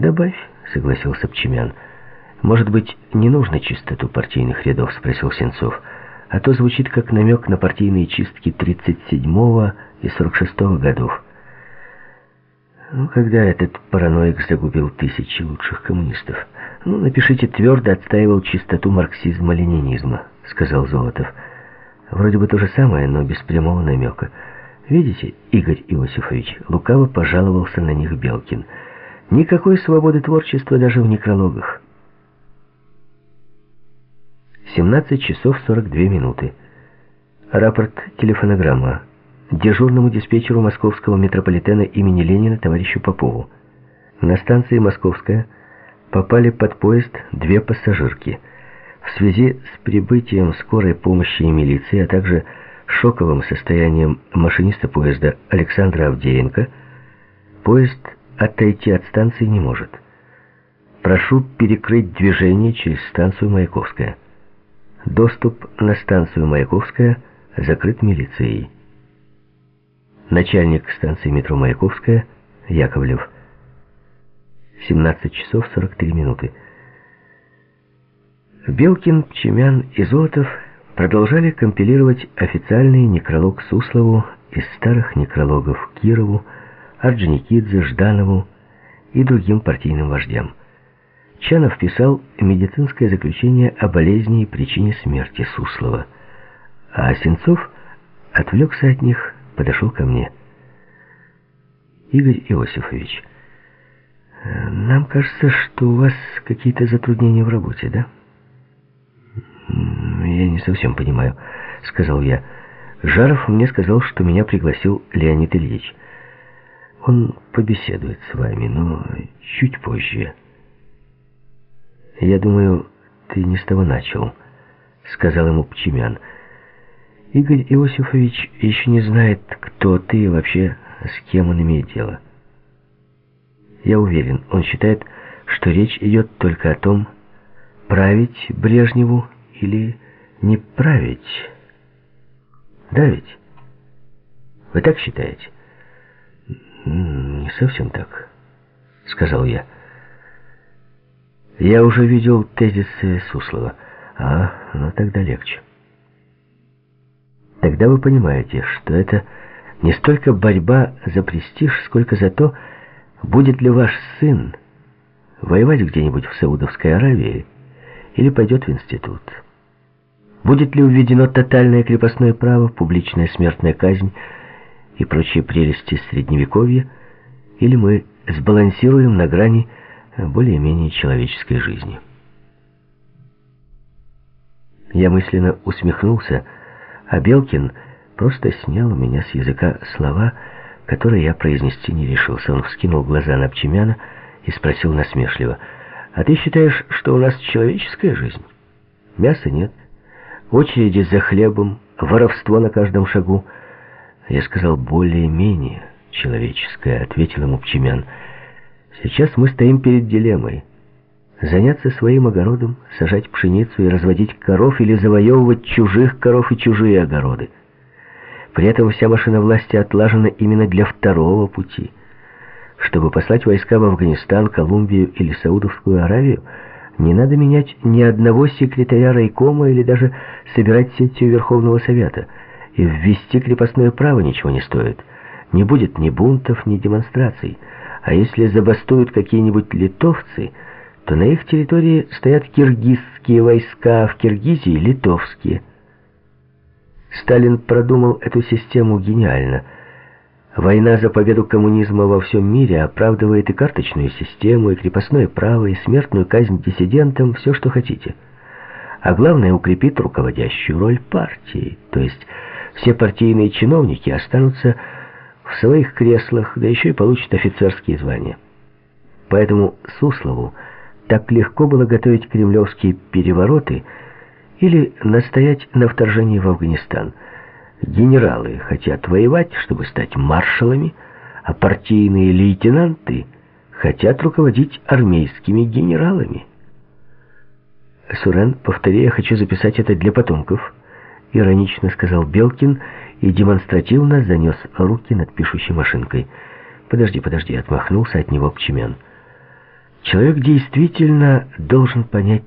«Добавь», — согласился Пчемян. «Может быть, не нужно чистоту партийных рядов?» — спросил Сенцов. «А то звучит как намек на партийные чистки 37-го и 46-го годов». Ну, когда этот параноик загубил тысячи лучших коммунистов? Ну, напишите, твердо отстаивал чистоту марксизма-ленинизма, сказал Золотов. Вроде бы то же самое, но без прямого намека. Видите, Игорь Иосифович, лукаво пожаловался на них Белкин. Никакой свободы творчества даже в некрологах. 17 часов 42 минуты. Рапорт телефонограмма дежурному диспетчеру московского метрополитена имени Ленина товарищу Попову. На станции Московская попали под поезд две пассажирки. В связи с прибытием скорой помощи и милиции, а также шоковым состоянием машиниста поезда Александра Авдеенко, поезд отойти от станции не может. Прошу перекрыть движение через станцию Маяковская. Доступ на станцию Маяковская закрыт милицией начальник станции метро Маяковская, Яковлев. 17 часов 43 минуты. Белкин, Чемян и Золотов продолжали компилировать официальный некролог Суслову из старых некрологов Кирову, Орджоникидзе, Жданову и другим партийным вождям. Чанов писал медицинское заключение о болезни и причине смерти Суслова, а Сенцов отвлекся от них подошел ко мне. «Игорь Иосифович, нам кажется, что у вас какие-то затруднения в работе, да?» «Я не совсем понимаю», — сказал я. «Жаров мне сказал, что меня пригласил Леонид Ильич. Он побеседует с вами, но чуть позже». «Я думаю, ты не с того начал», — сказал ему Пчемян. Игорь Иосифович еще не знает, кто ты и вообще с кем он имеет дело. Я уверен, он считает, что речь идет только о том, править Брежневу или не править. Да ведь? Вы так считаете? Не совсем так, сказал я. Я уже видел тезисы Суслова. А, ну тогда легче. Тогда вы понимаете, что это не столько борьба за престиж, сколько за то, будет ли ваш сын воевать где-нибудь в Саудовской Аравии или пойдет в институт. Будет ли введено тотальное крепостное право, публичная смертная казнь и прочие прелести Средневековья, или мы сбалансируем на грани более-менее человеческой жизни. Я мысленно усмехнулся, а Белкин просто снял у меня с языка слова, которые я произнести не решился. Он вскинул глаза на Пчемяна и спросил насмешливо, «А ты считаешь, что у нас человеческая жизнь? Мяса нет, очереди за хлебом, воровство на каждом шагу». Я сказал, «Более-менее человеческое», — ответил ему Пчемян. «Сейчас мы стоим перед дилеммой» заняться своим огородом, сажать пшеницу и разводить коров или завоевывать чужих коров и чужие огороды. При этом вся машина власти отлажена именно для второго пути. Чтобы послать войска в Афганистан, Колумбию или Саудовскую Аравию, не надо менять ни одного секретаря райкома или даже собирать сессию Верховного Совета. И ввести крепостное право ничего не стоит. Не будет ни бунтов, ни демонстраций. А если забастуют какие-нибудь литовцы – то на их территории стоят киргизские войска, а в Киргизии — литовские. Сталин продумал эту систему гениально. Война за победу коммунизма во всем мире оправдывает и карточную систему, и крепостное право, и смертную казнь диссидентам, все, что хотите. А главное, укрепит руководящую роль партии, то есть все партийные чиновники останутся в своих креслах, да еще и получат офицерские звания. Поэтому Суслову так легко было готовить кремлевские перевороты или настоять на вторжении в Афганистан. Генералы хотят воевать, чтобы стать маршалами, а партийные лейтенанты хотят руководить армейскими генералами. «Сурен, повтори, я хочу записать это для потомков», — иронично сказал Белкин и демонстративно занес руки над пишущей машинкой. «Подожди, подожди», — отмахнулся от него Пчемян. Человек действительно должен понять